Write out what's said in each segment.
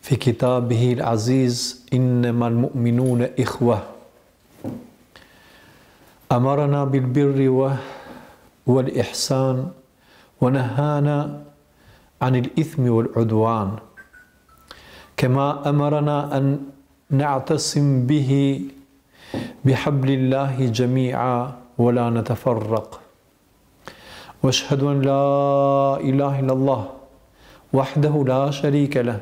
في كتابه العزيز إنما المؤمنون إخوة امرنا بالبر والاحسان ونهانا عن الاثم والعدوان كما امرنا ان نعتصم به بحبل الله جميعا ولا نتفرق واشهد ان لا اله الا الله وحده لا شريك له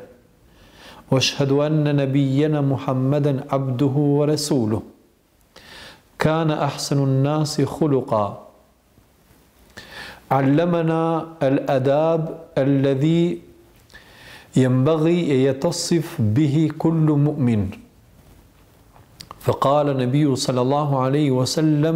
واشهد ان نبينا محمدا عبده ورسوله كان أحسن الناس خلقا علمنا الأداب الذي ينبغي أن يتصف به كل مؤمن فقال النبي صلى الله عليه وسلم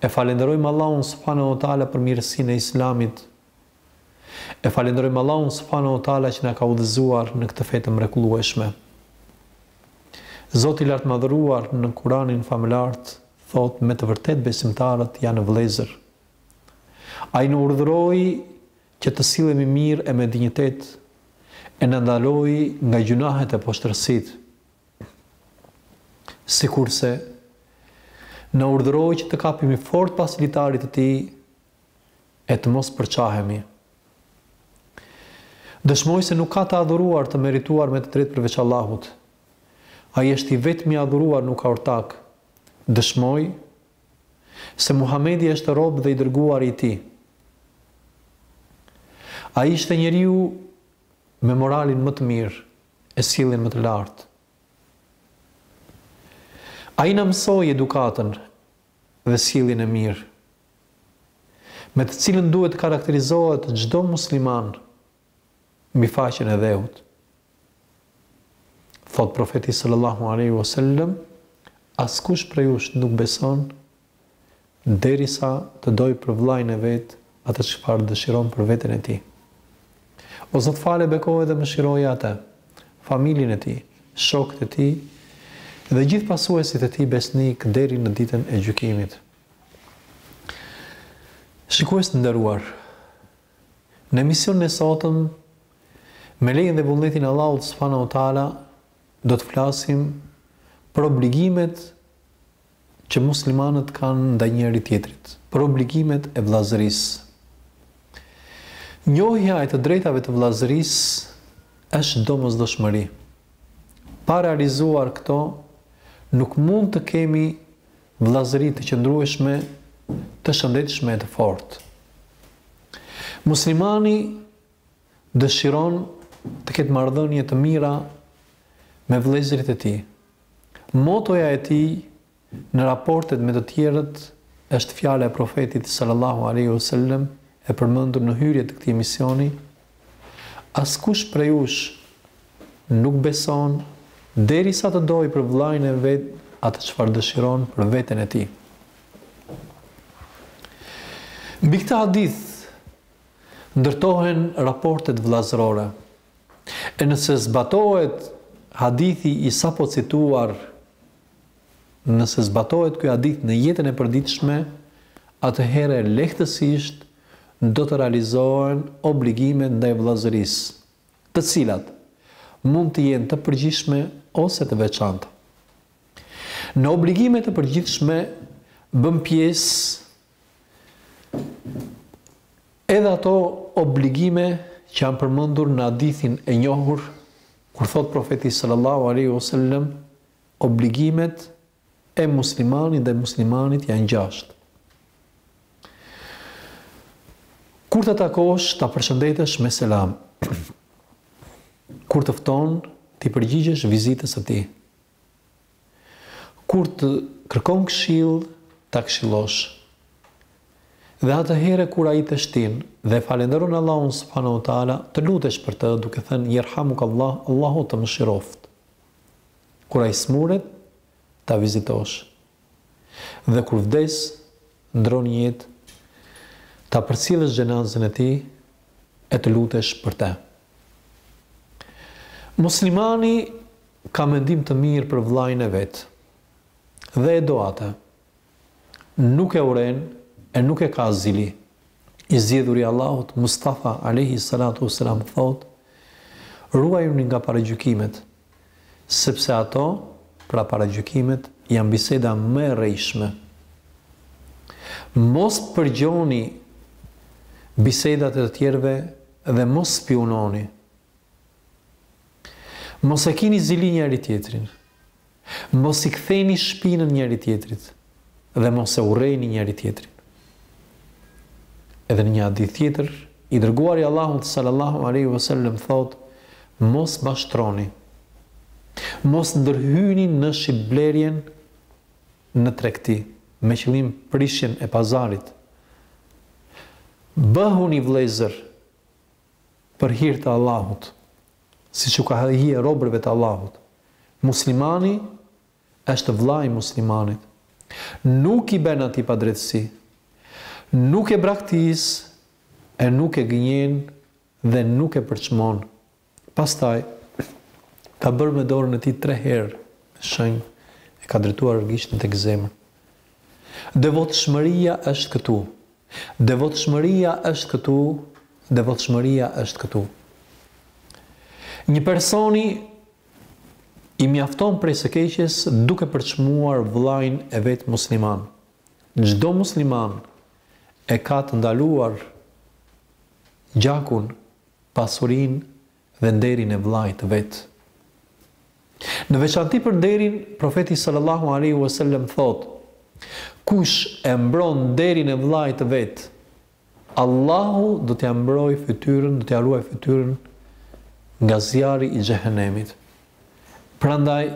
E falënderojmë Allahun subhanehu ve teala për mirësinë e Islamit. E falënderojmë Allahun subhanehu ve teala që na ka udhëzuar në këtë fe të mrekullueshme. Zoti i Lartmadhëruar në Kuranin famëlart thotë me të vërtetë besimtarët janë vëllezër. Ai na urdhëroi që të sillemi mirë e me dinjitet, e na ndaloi nga gjynahet e poshtërsitë. Sikurse, na urdhëroi që të kapemi fort pas litarit të tij e të mos përçahemi. Dëshmoj se nuk ka të adhuruar të merituar me të drejtë përveç Allahut. Ai është i vetmi i adhuruar nuk ka ortak. Dëshmoj se Muhamedi është rob dhe i dërguari i tij. Ai ishte njeriu me moralin më të mirë. e sjelljen më të lartë. Ai na mësoi edukatën dhe sjelljen e mirë, me të cilën duhet të karakterizohet çdo musliman mbi faqen e dheut. Thotë Profeti sallallahu alaihi wasallam, Askush prej jush nuk beson Derisa të dojë për vëllain e vet atë çfarë dëshiron për veten e tij. O Zot fale bekoje dhe mëshiroje atë, familjen e tij, shokët e tij dhe gjithë pasuesit e tij besnikë deri në ditën e gjykimit. Shikues të nderuar, në emisionin e sotëm me lejen dhe vullnetin e Allahut subhanahu wa taala do të flasim për obligimet që muslimanët kanë ndaj njëri-tjetrit, për obligimet e vëllazërisë. Njohja e të drejtave të vëllazërisë është domosdoshmëri. Pa realizuar këto, nuk mund të kemi vëllazëri të qëndrueshme, të shëndetshme e të fortë. Muslimani, dëshiron të ketë marrëdhënie të mira me vëllezërit e tij. Motoja e tij në raportet me të tjerët është fjala e Profetit sallallahu alejhi ve sellem e përmendur në hyrje të këtij emisioni, Askush prej jush nuk beson derisa të dojë për vëllain e vet atë çfarë dëshiron për veten e tij. Mbi këtë hadith ndërtohen raportet vëllazërore. E nëse zbatohet hadithi i sapo cituar, nëse zbatohet ky hadith në jetën e përditshme, atëherë lehtësisht do të realizohen obligimet ndaj vëllazërisë, të cilat mund të jenë të përgjithshme ose të veçanta. Në obligimet e përgjithshme bën pjesë Edhe ato obligime që janë përmendur në hadithin e njohur, kur thot profeti sallallahu alaihi wasallam, obligimet e muslimanit dhe muslimanit janë gjashtë. Kur ta takosh, ta përshëndetesh me selam. Kur të fton, t'i përgjigjesh vizitës së tij. Kur të kërkon këshillë ta këshillosh. Dhe atëherë kur ai teshtin dhe falenderon Allahun subhanahu wa taala të lutesh për të duke thënë Yerhamukallah Allahu të mëshiroftë. Kur ai smuret ta vizitosh. Dhe kur vdes ndron jetë ta përcjellësh xhenazën e tij e të lutesh për të. Muslimani Ka mendim të mirë për vllain e vet dhe e do atë. Nuk e urren e nuk e ka zili. I zgjedhuri i Allahut, Mustafa alejhi salatu ues selam thotë, Ruajuni nga paragjykimet, sepse ato, pra paragjykimet, janë biseda më e rrejshme. Mos përgjoni bisedat e të tjerëve dhe mos spiunoni. Mos e kini zili njëri-tjetrin. Mos i ktheni shpinën njëri-tjetrit dhe mos e urreni njëri-tjetrin. Edhe në një hadith tjetër, i dërguari i Allahut sallallahu alaihi wasallam thotë: Mos mashtroni. Mos ndërhyni në shitblerjen në tregti me qëllim prishjen e pazarit. Bëhuni vëllezër Për hir të Allahut, siç u ka hije robërve të Allahut, muslimani është vëlla i muslimanit. Nuk i bën atij padrejtësi, nuk e braktis e nuk e gënjen dhe nuk e përçmon. Pastaj, ka bërë me dorën e tij tre herë me shenjë e ka drejtuar gishtin tek zemra. Devotshmëria është këtu. Devotshmëria është këtu, devotshmëria është këtu. Një personi i mjafton prej së keqes duke përçmuar vëllain e vet musliman. Çdo musliman e ka të ndaluar gjakun, pasurinë dhe nderin e vëllait të vet. Në veçanti për nderin, Profeti sallallahu alejhi ue sellem thotë, Kush e mbron nderin e vëllait të vet, Allahu do t'ia mbrojë fytyrën, do t'ia ruajë fytyrën nga zjarri i xhehenemit. Prandaj,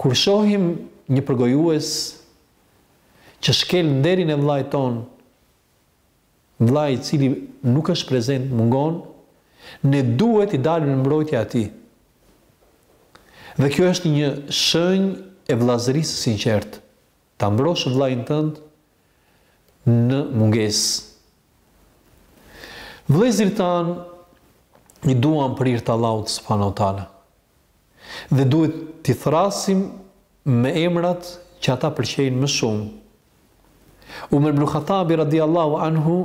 kur shohim një përgojues që shkel nderin e vëllait tonë, Vëllai i cili nuk është prezent mungon, ne duhet t'i dalim në mbrojtje atij. Dhe kjo është një shenjë e vëllazërisë së sinqertë, ta mbrosh vëllain tënd në mungesë. Vëllezërit tanë i duam për hir të Allahut subhanahu wa taala. Dhe duhet t'i thërrasim me emrat që ata pëlqejnë më shumë. Umer ibn Khattabi radijallahu anhu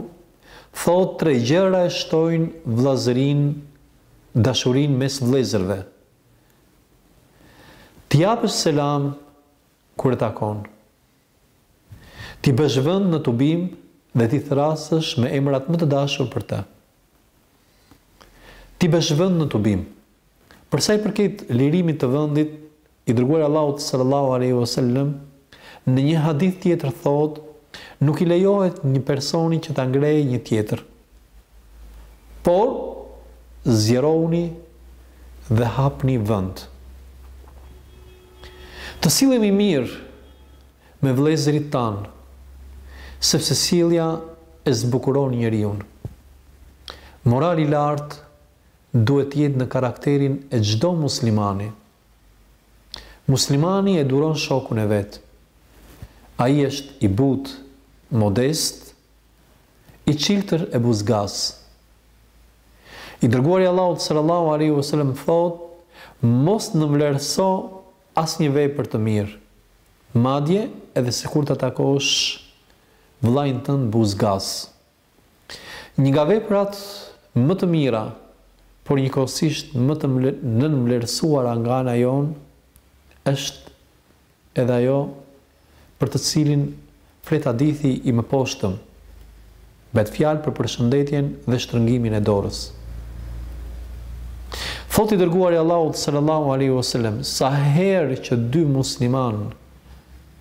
thotë tre gjëra e shtojnë vëllazërinë, dashurinë mes vëllezërve. T'i japësh selam kur e takon. T'i bësh vend në tubim dhe t'i thërrasësh me emrat më të dashur për të. T'i bësh vend në tubim. Për sa i përket lirimit të vendit, i Dërguari i Allahut sallallahu alejhi ve sellem në një hadith tjetër thotë, Nuk i lejohet një personi që ta ngrejë një tjetër. Por zgjerohuni dhe hapni vend. Të sillemi mirë Me vëllezërit tanë, sepse sjellja e zbukuron njeriun. Morali i lartë duhet të jetë në karakterin e çdo muslimani. Muslimani e duron shokun e vet. Ai është i butë, modest, i çiltër e buzëgaz. I dërguari i Allahut sallallahu alejhi ve selem thotë, Mos nënvlerëso Asnjë vepër të mirë, madje edhe sikur ta takosh vëllain tënd buzëgaz. Një nga veprat më të mira, por njëkohësisht më të nënvlerësuara nga ana jonë është edhe ajo për të cilin flet hadithi i mëposhtëm, bëhet fjalë për përshëndetjen dhe shtrëngimin e dorës. Thotë i dërguari i Allahut sallallahu alaihi wasallam, sa herë që dy muslimanë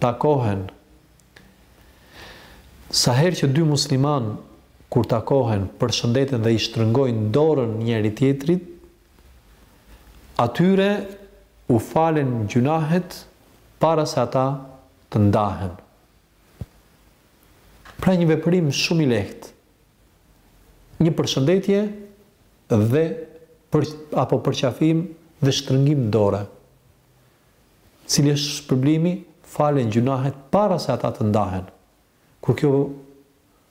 takohen, sa herë që dy muslimanë kur takohen, përshëndeten dhe i shtrëngojnë dorën njëri tjetrit, atyre u falen gjynahet para se ata të ndahen. Pra një veprim shumë i lehtë. Një përshëndetje dhe për, apo përqafim dhe shtrëngim dore. Cili është shpërblimi? Falen gjynahet para se ata të ndahen. Kur kjo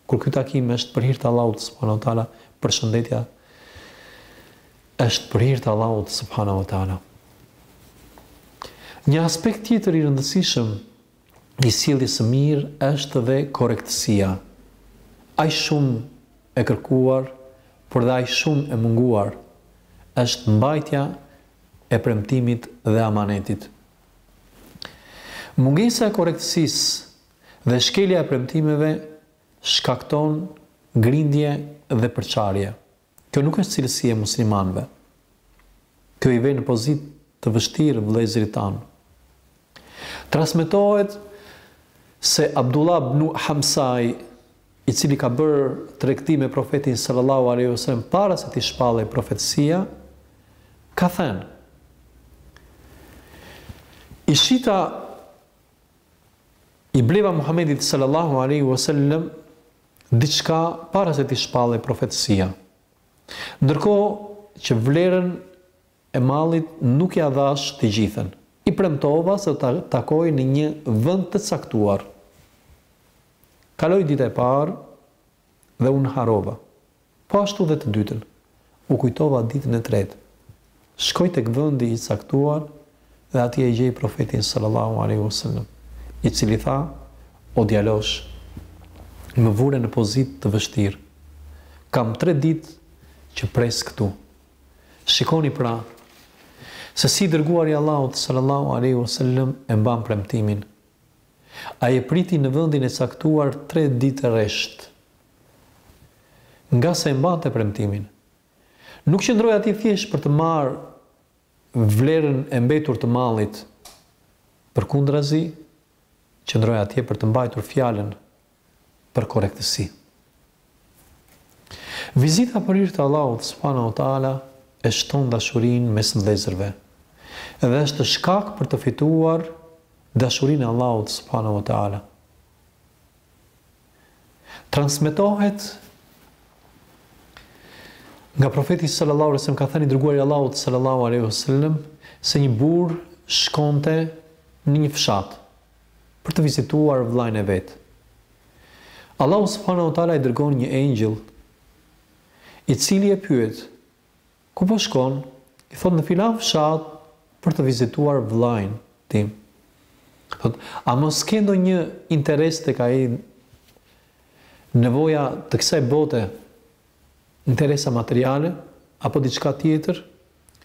kur ky takim është për hir të Allahut subhanahu wa taala, përshëndetja është për hir të Allahut subhanahu wa taala. Një aspekt tjetër i rëndësishëm i sjelljes së mirë është dhe korrektësia. Aq shumë e kërkuar, por dhe aq shumë e munguar është mbajtja e premtimit dhe amanetit. Mungesa e korrektësisë dhe shkelja e premtimeve shkakton grindje dhe përçarje. Kjo nuk është cilësi e muslimanëve. Kjo i vë në pozitë të vështirë vëllezërit tanë. Transmetohet se Abdullah ibn Hamsai, i cili ka bërë tregti me Profetin sallallahu alaihi wasallam para se t'i shpallej profetësia, ka thënë: I shita I bleva Muhamedit sallallahu alejhi ue sellem diçka para se t'i shpallej profetësia. Ndërkohë që vlerën e mallit nuk ia dhash të gjithën. I premtova se do ta takoj në një vend të caktuar. Kaloi dita e parë dhe unë harrova. Po ashtu dhe të dytën. U kujtova ditën e tretë. Shkoj tek vendi i caktuar dhe atje e gjej Profetin sallallahu alejhi ve sellem, i cili tha, O djalosh, më vure në pozitë të vështirë. Kam tre ditë që pres këtu. Shikoni pra, se si i Dërguari i Allahut sallallahu alejhi ve sellem e mban premtimin. Ai e priti në vendin e caktuar tre ditë rresht. Ngase e mbante premtimin. Nuk qëndroi atje thjesht për të marrë vlerën e mbetur të mallit, përkundrazi, qëndroi atje për të mbajtur fjalën për korrektësi. Vizita për hir të Allahut subhanahu wa taala e shton dashurinë mes vëllezërve dhe është shkak për të fituar dashurinë e Allahut subhanahu wa taala. Transmetohet nga profeti sallallahu alaihi wasallam ka thënë i dërguari i Allahut sallallahu alaihi wasallam se një burrë shkonte në një fshat për të vizituar vëllain e vet. Allahu subhanahu wa taala i dërgon një engjëll i cili e pyet Ku po shkon? I thotë në filan fshat për të vizituar vëllain tim. Thotë, a mos ke ndonjë interes tek ai nevoja të kësaj bote, interesa materiale apo diçka tjetër?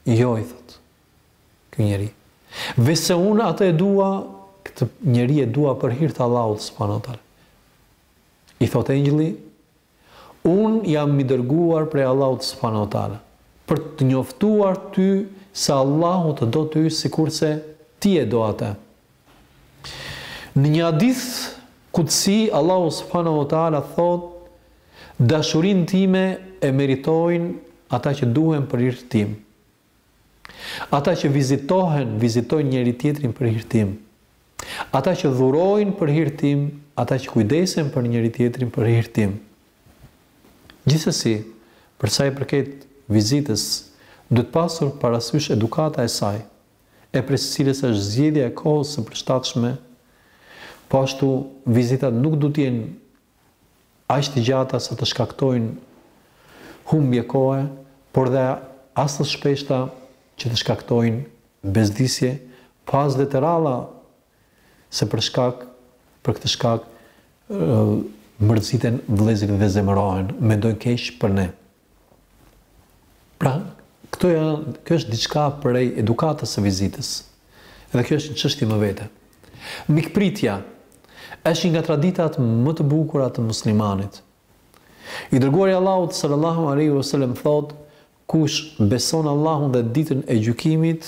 Jo, i thotë ky njeri. Veçse unë atë e dua, këtë njeri e dua për hir të Allahut subhanahu teala. I thotë engjëlli, Unë jam i dërguar prej Allahut subhanahu wa ta'ala, për të njoftuar ty se Allahu të do ty sikurse ti e do atë. Në një hadith kudsi, Allahu subhanahu wa ta'ala thotë, Dashurinë time e meritojnë ata që duhen për hir tim. Ata që vizitohen, vizitojnë njëri-tjetrin për hir tim. Ata që dhurojnë për hir tim, ata që kujdesen për njëri-tjetrin për hir tim. Gjithsesi, për sa i përket vizitës, duhet pasur parasysh edukata e saj, e prej së cilës është zgjedhja e kohës së përshtatshme, po ashtu vizitat nuk duhet të jenë aq të gjata sa të shkaktojnë humbje kohe, por dhe as të shpeshta që të shkaktojnë bezdisje, po as dhe të rralla se për shkak për këtë shkak mërziten vëllezërit dhe zemërohen, mendojnë keq për ne. Pra, këto janë, kjo është diçka prej edukatës së vizitës. Dhe kjo është një çështje më vete. Mikpritja është një nga traditat më të bukura të muslimanit. I dërguari i Allahut sallallahu alaihi wasallam thotë, kush beson Allahun dhe ditën e gjykimit,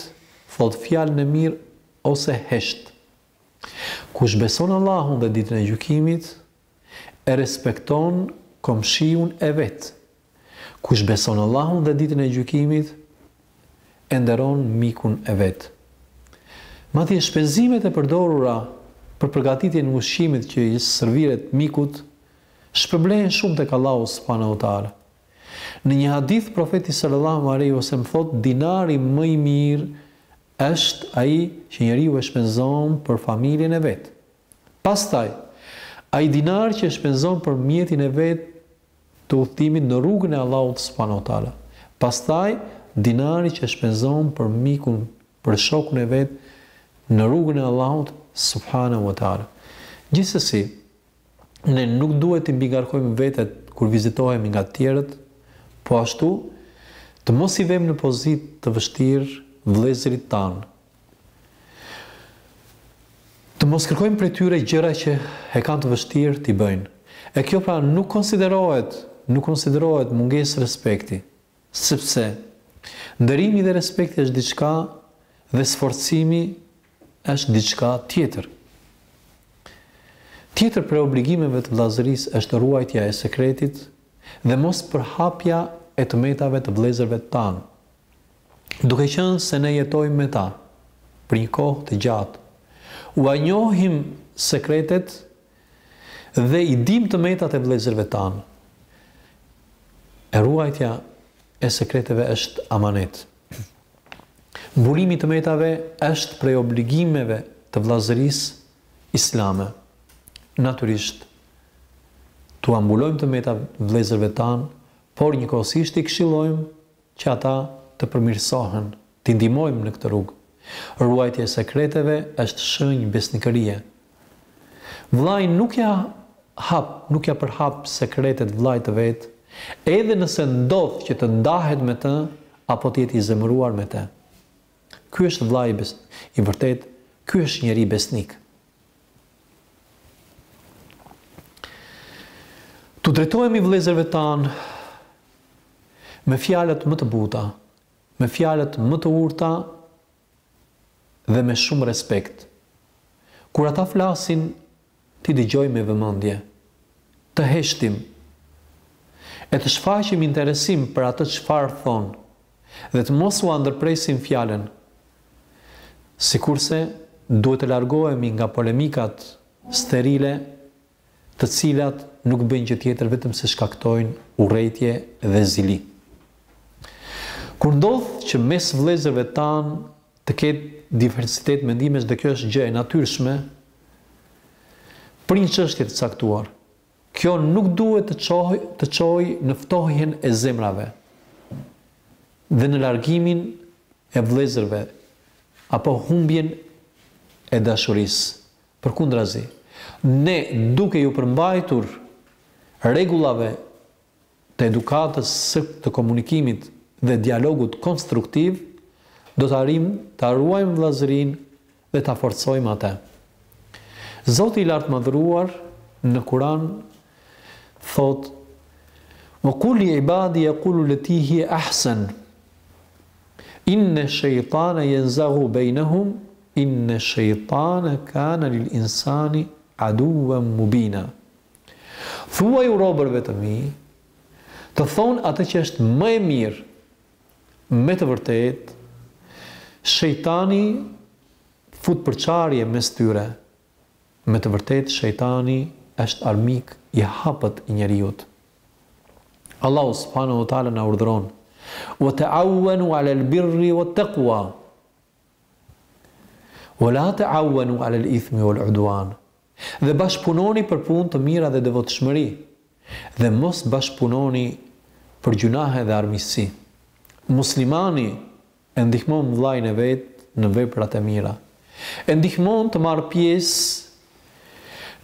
thotë fjalën e mirë ose hesht. Kush beson Allahun dhe ditën e gjykimit, E respekton komshiun e vet. Kush beson Allahun dhe Ditën e Gjykimit, e nderon mikun e vet. Madje shpenzimet e përdorura për përgatitjen e ushqimit që i sërviret mikut, shpërblehen shumë tek Allahu subhanahu ua teala. Në një hadith Profeti sallallahu alejhi ue selem thotë, Dinari më i mirë është ai që njeriu e shpenzon për familjen e vet. Pastaj, ai dinar që shpenzon për mjetin e vet të udhëtimit në rrugën e Allahut subhanahu wa ta'ala. Pastaj, dinari që shpenzon për mikun, për shokun e vet në rrugën e Allahut subhanahu wa ta'ala. Gjithsesi, ne nuk duhet t'i mbingarkojmë vetet kur vizitohemi nga të tjerët, po ashtu, të mos i vemë në pozitë të vështirë vëllezërit tanë. Të mos kërkojmë prej tyre gjëra që e kanë të vështirë t'i bëjnë. E kjo pra nuk konsiderohet, nuk konsiderohet mungesë respekti, sepse nderimi dhe respekti është diçka dhe sforcimi është diçka tjetër. Tjetër prej obligimeve të vëllazërisë është ruajtja e sekretit dhe mospërhapja e të metave të vëllezërve tanë. Duke qenë se ne jetojmë me ta për një kohë të gjatë, ua njohim sekretet dhe i dimë të metat e vëllezërve tanë. E ruajtja e sekreteve është amanet. Mbulimi i të metave është prej obligimeve të vëllazërisë islame. Natyrisht, t'ua mbulojmë të metat vëllezërve tanë, por njëkohësisht i këshillojmë që ata të përmirësohen, t'i ndihmojmë në këtë rrugë. Ruajtja e sekreteve është shënjë besnikërie. Vëllai nuk ia hap, nuk ia përhap sekretet vëllait të vet, edhe nëse ndodh që të ndahet me të apo të jetë i zemëruar me të. Ky është vëllai i vërtetë, ky është njeriu besnik. T'u drejtohemi vëllezërve tanë, me fjalët më të buta, me fjalët më të urta dhe me shumë respekt. Kur ata flasin, t'i dëgjojmë me vëmendje, të heshtim e të shfaqim interesim për atë çfarë thonë dhe të mos ua ndërpresim fjalën. Sikurse duhet të largohemi nga polemikat sterile të cilat nuk bëjnë gjë tjetër vetëm se shkaktojnë urrejtje dhe zili. Kur ndodh që mes vëllezërve tanë të ketë diversitet mendimesh dhe kjo është gjë e natyrshme për një çështje të caktuar, kjo nuk duhet të çojë të çojë në ftohjen e zemrave dhe në largimin e vëllezërve apo humbjen e dashurisë. Përkundrazi, ne duke iu përmbajtur rregullave të edukatës së të komunikimit dhe dialogut konstruktiv, do të arrijmë ta ruajmë vëllazërinë dhe ta forcojmë atë. Zoti i Lartmadhëruar në Kuran thotë, Wa qul li ibadi yaqulu lati hiya ahsan, inna shaytana yanzaghu bainahum, Inne shejtane kane lil insani aduwen mubina Thuaju robërve të mi, të thonë atë që është më e mirë, me të vërtetë, shejtani fut përçarje mes tyre, me të vërtetë shejtani është armik i hapët i njeriut. Allahu subhanahu wa taala na urdhëron: "Wa ta'awanu 'alal birri wat-taqwa" Wa la ta'awanu 'ala al-ithmi wal-'udwan Dhe bashkëpunoni për punë të mira dhe devotshmëri, dhe mos bashkëpunoni për gjynahe dhe armiqësi. Muslimani e ndihmon vëllain e vet në veprat e mira. E ndihmon të marrë pjesë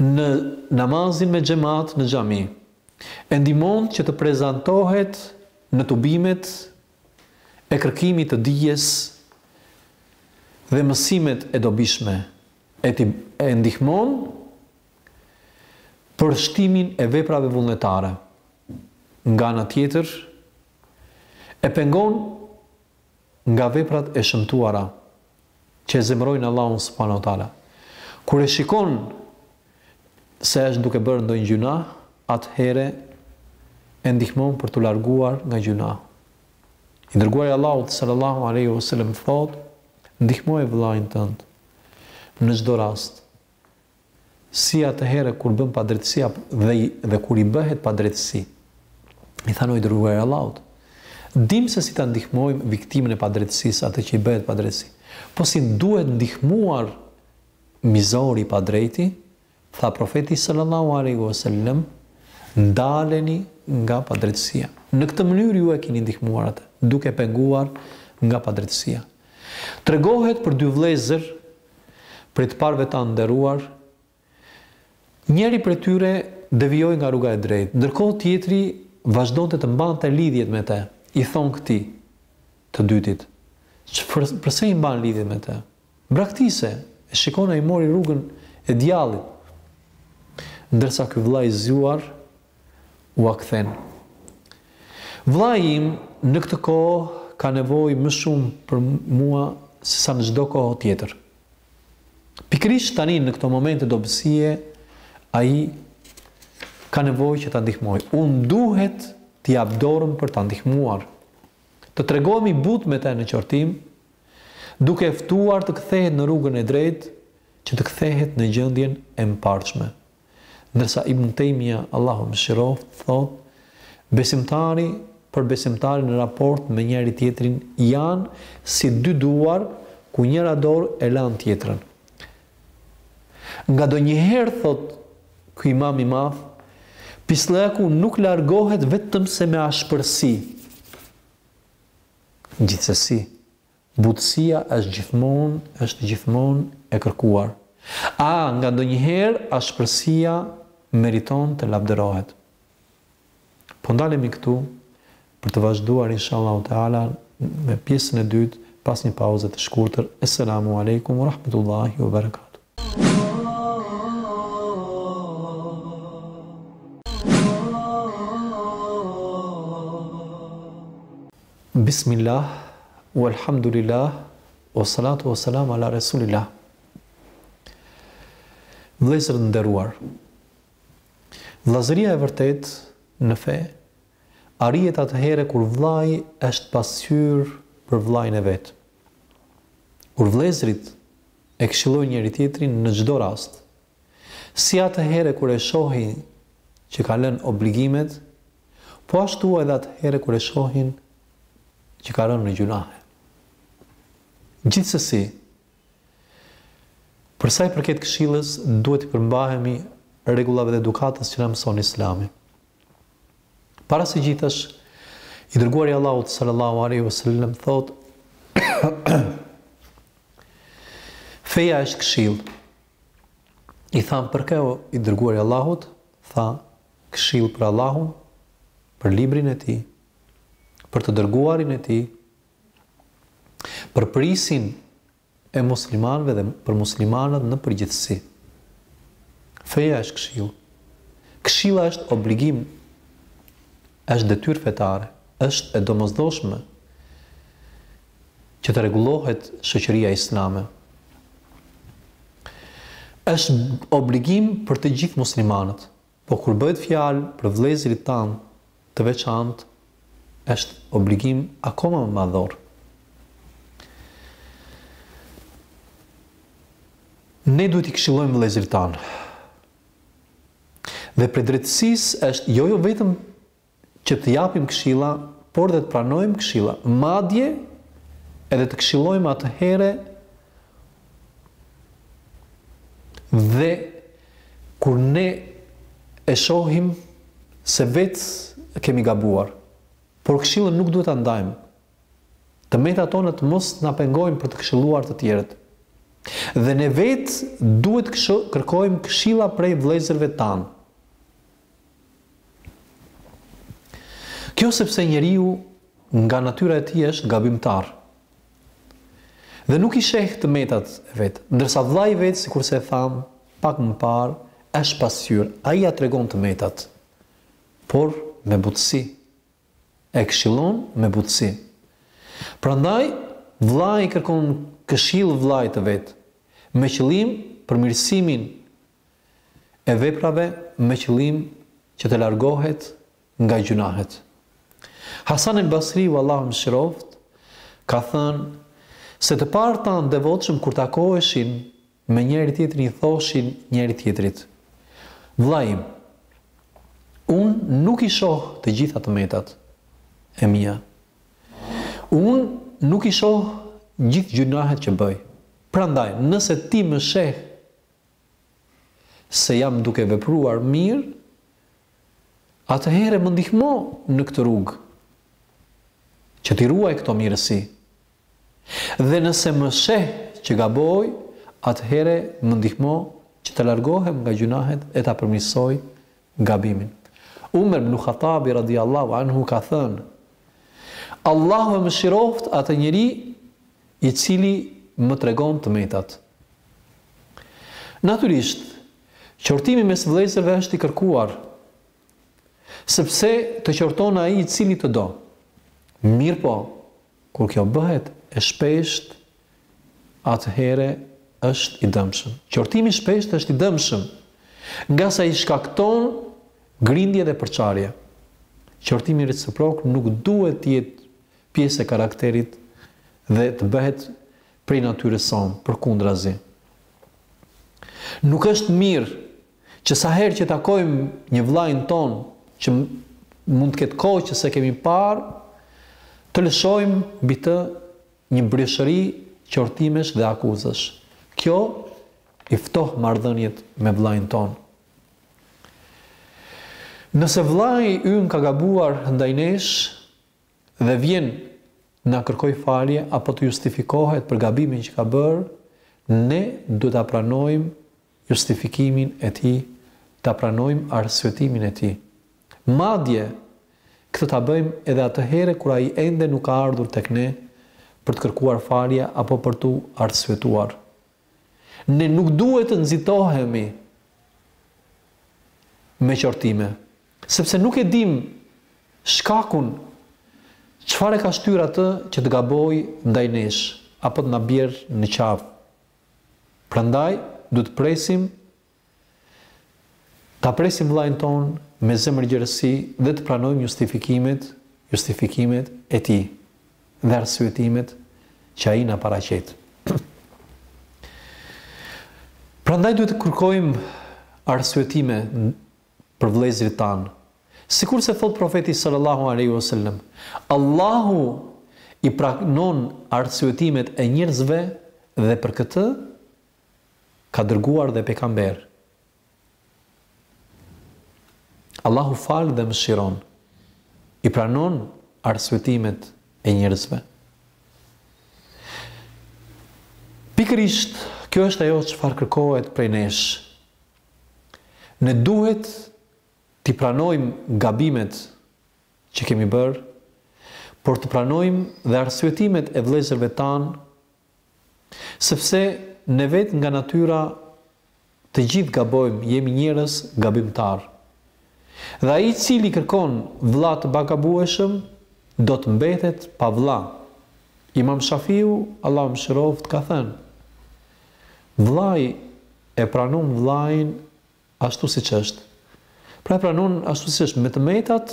në namazin me xhemat në xhami. E ndihmon që të prezantohet në tubimet e kërkimit të dijes dhe mësimet e dobishme e t'i e ndihmon për shtimin e veprave vullnetare. Nga ana tjetër, e pengon nga veprat e shëmtuara që e zemërojnë Allahun subhanahu wa taala. Kur e shikon se është duke bërë ndonjë gjynah, atëherë e ndihmon për t'u larguar nga gjynahu. I dërguari i Allahut sallallahu alaihi wasallam thotë: "Ndihmoje vëllain tënd në çdo rast." Si atëherë kur bën padrejtësi apo dhe dhe kur i bëhet padrejtësi? I thanë o i Dërguari i Allahut, E dimë se si ta ndihmojmë viktimën e padrejtësisë, atë që i bëhet padrejtësi. Po si duhet ndihmuar mizori i padrejti? Tha Profeti sallallahu alejhi ve sellem, Ndaleni nga padrejtësia. Në këtë mënyrë ju e keni ndihmuar atë, duke e penguar nga padrejtësia. Tregohet për dy vëllezër, prej të parëve tanë të nderuar, njëri prej tyre devijoi nga rruga e drejtë, ndërkohë tjetri vazhdonte të mbante lidhjet me të, i thonë këtij të dytit, Ç'fr, përse i mban lidhjet me të? Braktise! E shikon ai mori rrugën e djallit! Ndërsa ky vëlla i zgjuar ua kthen. Vëllai im në këtë kohë ka nevojë më shumë për mua se sa në çdo kohë tjetër. Pikërisht tani në këto momente dobësie ai ka nevojë që ta ndihmoj. Unë duhet t'i jap dorën për ta ndihmuar. Të tregohemi butë me të në qortim, duke e ftuar të kthehet në rrugën e drejtë që të kthehet në gjendjen e mëparshme. Ndërsa Ibn Tejmija, Allahu e mëshiroftë, thotë, Besimtari për besimtarin në raport me njëri-tjetrin janë si dy duar ku njëra dorë e lan tjetrën. Ngadonjëherë, thotë ky imam i madh, pisllëku nuk largohet vetëm se me ashpërsi. Gjithsesi, Butësia është gjithmonë, është gjithmonë e kërkuar. A nganjëherë ashpërsia meriton të lavdërohet? Po ndalemi këtu për të vazhduar inshallahu teala me pjesën e dytë pas një pauze të shkurtër. Esselamu alejkum wa rahmetullahi wa barakatuh. Bismillah uelhamdulilah uessalatu uesselam ala Resulilah Vëllezër të nderuar Vëllazëria e vërtetë në fe Arrihet atëhere kur vëllai është pasqyrë për vëllain e vet Kur vëllezërit e këshillojnë njëri tjetrin në çdo rast Si atëhere kur e shohin që ka lënë obligimet Po ashtu edhe atëherë kur e shohin që ka rënë në gjynahe. Gjithsesi, për sa i përket këshillës, duhet t'i përmbahemi rregullave dhe edukatës që na mëson Islami. Para së gjithash, i dërguari i Allahut sallallahu alaihi wasallam thotë Feja është këshillë. I thamë për kë o i dërguari i Allahut? tha, Këshillë për Allahun, për Librin e Tij, për të Dërguarin e Tij, për prisin e muslimanëve dhe për muslimanët në përgjithësi. Feja është këshillë. Këshilla është obligim, është detyrë fetare, është e domosdoshme që të rregullohet shoqëria islame. Është obligim për të gjithë muslimanët, por kur bëhet fjalë për vëllezërit tanë të veçantë, është obligim akoma më madhor. Ne duhet t'i këshillojmë vëllezërit tanë. Dhe prej drejtësisë është jo jo vetëm që të japim këshilla, por dhe të pranojmë këshilla, madje edhe të këshillojmë atëhere dhe kur ne e shohim se vetë kemi gabuar. Por këshillën nuk duhet ta ndajmë. Të meta tona të mos na pengojnë për të këshilluar të tjerët. Dhe ne vetë duhet të kërkojmë këshilla prej vëllezërve tanë. Kjo sepse njeriu nga natyra e tij është gabimtar. Dhe nuk i sheh të metat e vet, ndërsa vëllai i vet, sikurse e thamë pak më parë, është pasqyrë, ai ia tregon të metat, por me butësi. E këshillon me butësi. Prandaj, vëllai i kërkon këshillë vëllait të vet, me qëllim përmirësimin e veprave me qëllim që të largohet nga gjynahet. Hasan el Basriu Allahu e mëshiroftë ka thënë se të parët tanë të devotshëm kur takoheshin me njëri tjetrin i thoshin njëri tjetrit Vllai im unë nuk i shoh të gjitha të metat e mia unë nuk i shoh gjithë gjynahet që bëj prandaj nëse ti më sheh se jam duke vepruar mirë, atëherë më ndihmo në këtë rrugë që t'i ruaj këto mirësi. Dhe nëse më sheh që gaboj, atëherë më ndihmo që të largohem nga gjynahet e ta përmirësoj gabimin. Umer ibn Khatabi radijallahu anhu ka thënë, Allahu e mëshiroftë atë njeri i cili më tregon të metat. Natyrisht, qortimi mes vëllezërve është i kërkuar, sepse të qorton ai i cili të do. Mirëpo, Kur kjo bëhet e shpeshtë, atëherë është i dëmshëm. Qortimi i shpeshtë është i dëmshëm, ngase ai shkakton grindje dhe përçarje. Qortimi reciprok nuk duhet të jetë pjesë e karakterit dhe të bëhet prej natyrës sonë, përkundrazi. Nuk është mirë që sa herë që takojmë një vëllain tonë që mund të ketë kohë që s'e kemi parë, të lëshojmë mbi të një breshëri qortimesh dhe akuzash. Kjo i ftoh marrëdhëniet me vëllain tonë. Nëse vëllai ynë ka gabuar ndaj nesh dhe vjen na kërkojë falje apo të justifikohet për gabimin që ka bërë, ne duhet ta pranojmë justifikimin e tij, ta pranojmë arsyetimin e tij. Madje, këtë ta bëjmë edhe atëherë kur ai ende nuk ka ardhur tek ne për të kërkuar falje apo për t'u arsyetuar. Ne nuk duhet të nxitohemi me qortime, sepse nuk e dimë shkakun çfarë e ka shtyrë atë që të gabojë ndaj nesh apo të na bjerë në qafë. Prandaj duhet të presim ta presim vëllain tonë me zemërgjerësi dhe të pranojmë justifikimet, justifikimet e tij dhe arsyetimet që ai na paraqet. Prandaj duhet të kërkojmë arsyetime për vëllezërit tanë. Sikurse thotë Profeti sallallahu alejhi ve selem, Allahu i pranon arsyetimet e njerëzve dhe për këtë ka dërguar dhe pejgamberë. Allahu fal dhe mëshiron. I pranon arsyetimet e njerëzve. Pikërisht, kjo është ajo çfarë kërkohet prej nesh. Ne duhet t'i pranojmë gabimet që kemi bërë, por të pranojmë dhe arsyetimet e vëllezërve tanë, sepse ne vetë nga natyra të gjithë gabojmë, jemi njerëz gabimtarë. Dhe ai i cili kërkon vëlla të pagabueshëm do të mbetet pa vëlla. Imam Shafiu, Allahu e mëshiroftë, ka thënë, Vëllai e pranon vëllain ashtu siç është. Pra e pranon ashtu siç është me të metat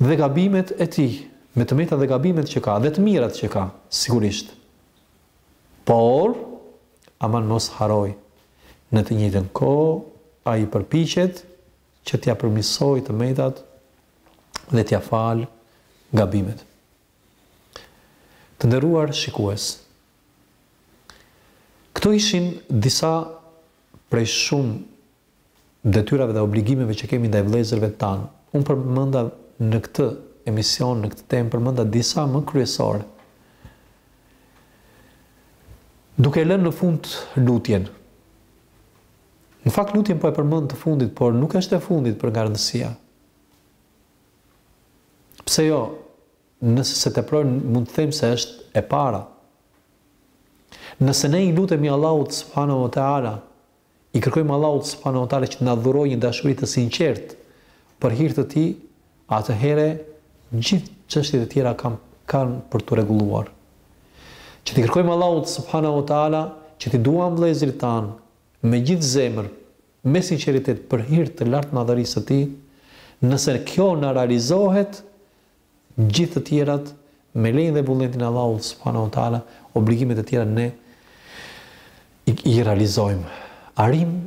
dhe gabimet e tij, me të metat dhe gabimet që ka, dhe të mirat që ka, sigurisht. Por, aman mos harroj, në të njëjtën kohë ai përpiqet që t'ia përmirësojë të metat dhe t'ia falë gabimet. Të nderuar shikues, këto ishin disa prej shumë detyrave dhe obligimeve që kemi ndaj vëllezërve tanë. Unë përmenda në këtë emision, në këtë temë përmenda disa më kryesore. Duke e lënë në fund lutjen. Në fakt lutjen po e përmend të fundit, por nuk është e fundit për nga rëndësia. Pse jo? Nëse s'e teprojmë, mund të them se është e para. Nëse ne i lutemi Allahut subhanahu wa taala I kërkojmë Allahut subhanehu ve teala që të na dhurojë një dashuri të sinqertë për hir të Tij, atëherë gjithë çështjet e tjera kanë kanë për t'u rregulluar. Që t'i kërkojmë Allahut subhanehu ve teala që t'i duam vëllezërit tanë me gjithë zemër, me sinqeritet për hir të lartmadhërisë së Tij, nëse kjo na realizohet, Gjithë të tjerat, me lejen dhe vullnetin e Allahut subhanahu wa ta'ala, obligimet e tjera ne i i realizojmë. Arrijmë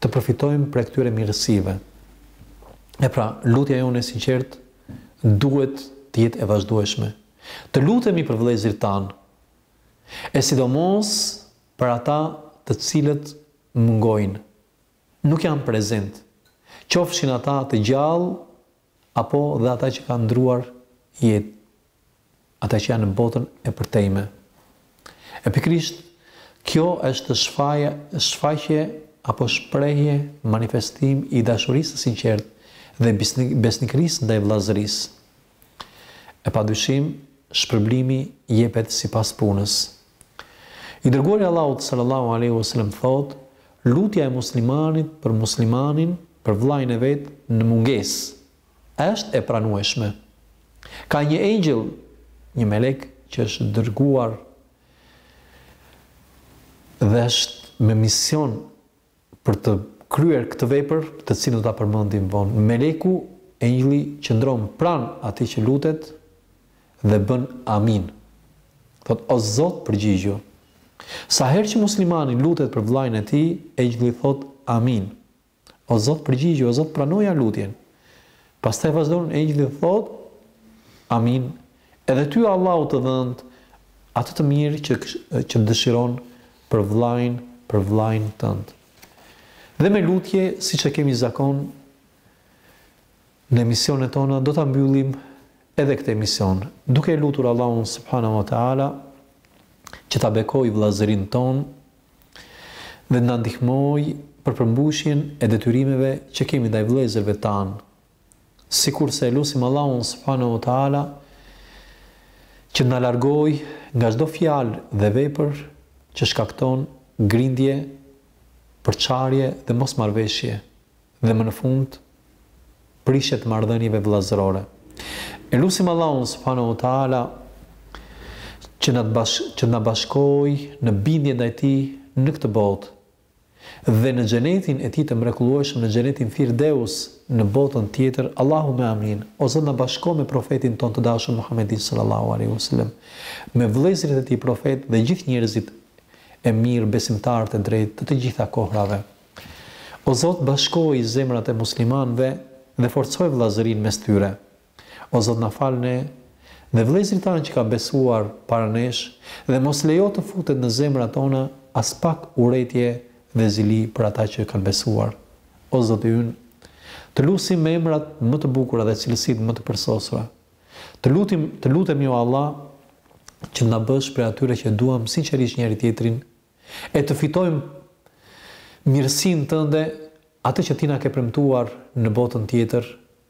të përfitojmë prej këtyre mirësive. E pra, lutja jonë e sinqertë duhet të jetë e vazhdueshme. Të lutemi për vëllezërit tanë, e sidomos për ata të cilët mungojnë, nuk janë prezent, qofshin ata të gjallë Apo dhe ata që kanë ndruar jetë, ata që janë në botën e përtejme. E pikërisht kjo është shfaja, shfaqje apo shprehje, manifestim i dashurisë së sinqertë dhe besnikërisë ndaj vëllazërisë. E padyshim, shpërblimi jepet sipas punës, I Dërguari i Allahut sallallahu alejhi ue selem thotë, Lutja e muslimanit për muslimanin, për vëllain e vet në mungesë, është e pranueshme. Ka një engjëll, një melek që është dërguar dhe është me mision Për të kryer këtë vepër, të cilën do ta përmendim vonë, meleku, engjëlli, qëndron pranë atij që lutet dhe bën Amin. Thotë, O Zot, përgjigju. Sa herë që muslimani lutet për vëllain e tij, engjëlli thotë, Amin. O Zot, përgjigju, o Zot, pranoja lutjen. Pastaj vazhdon engjëlli thotë, Amin. Edhe ty Allahu të dhëntë atë të mirë që që dëshiron për vëllain për vëllain tënd. Dhe me lutje, siç e kemi zakon në emisionet tona, do ta mbyllim edhe këtë emision, duke e lutur Allahun subhanahu wa taala që ta bekojë vëllazërinë tonë dhe na ndihmojë për përmbushjen e detyrimeve që kemi ndaj vëllezërve tanë Sikurse e lusim Allahun subhanehu ve teala që të na largojë nga çdo fjalë dhe vepër që shkakton grindje, përçarje dhe mosmarrëveshje dhe më në fund prishje të marrëdhënieve vëllazërore. E lusim Allahun subhanehu ve teala që në që të na bashkojë në bindje ndaj Tij në këtë botë, dhe në xhenetin e tij të mrekullueshëm në xhenetin Firdeus në botën tjetër Allahume Amin o Zot na bashko me profetin tonë të dashur Muhammedin Sallallahu Alejhi Wasallam me vëllezërit e tij profetë dhe gjithë njerëzit e mirë besimtarët e drejtë të të gjitha kohrave o Zot bashkoji zemrat e muslimanëve dhe forcoje vëllazërinë mes tyre. O Zot na fal ne dhe vëllezërit tanë që ka besuar para nesh dhe mos lejo të futet në zemrat tona aspak urrejtje dhe zili për ata që kanë besuar O Zoti ynë Të lusim me emrat më të bukura dhe cilësitë më të përsosura Të lutim të lutemi o Allah që të na bësh prej atyre që duam sinqerisht njëri-tjetrin e të fitojmë mirësinë tënde atë që ti na ke premtuar në botën tjetër